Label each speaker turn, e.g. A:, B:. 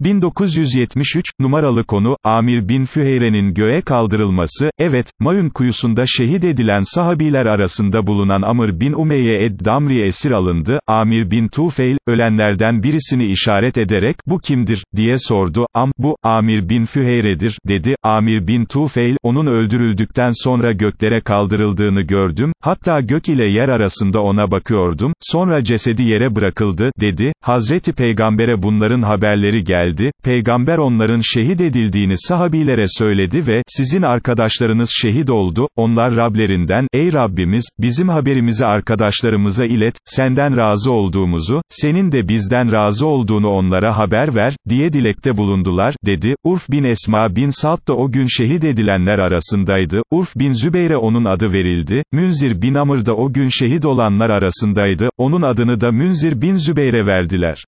A: 1973, numaralı konu, Amir bin Füheyre'nin göğe kaldırılması, evet, Maün kuyusunda şehit edilen sahabiler arasında bulunan Amr bin Umeyye ed-Damri esir alındı, Amir bin Tufeil, ölenlerden birisini işaret ederek, bu kimdir, diye sordu, Am, bu, Amir bin Füheyre'dir, dedi, Amir bin Tufeil, onun öldürüldükten sonra göklere kaldırıldığını gördüm, hatta gök ile yer arasında ona bakıyordum, sonra cesedi yere bırakıldı, dedi, Hazreti Peygamber'e bunların haberleri geldi, Peygamber onların şehit edildiğini sahabilere söyledi ve, sizin arkadaşlarınız şehit oldu, onlar Rablerinden, ey Rabbimiz, bizim haberimizi arkadaşlarımıza ilet, senden razı olduğumuzu, senin de bizden razı olduğunu onlara haber ver, diye dilekte bulundular, dedi, Urf bin Esma bin Salt da o gün şehit edilenler arasındaydı, Urf bin Zübeyre onun adı verildi, Münzir bin Amr da o gün şehit olanlar arasındaydı, onun adını da Münzir bin Zübeyre verdiler.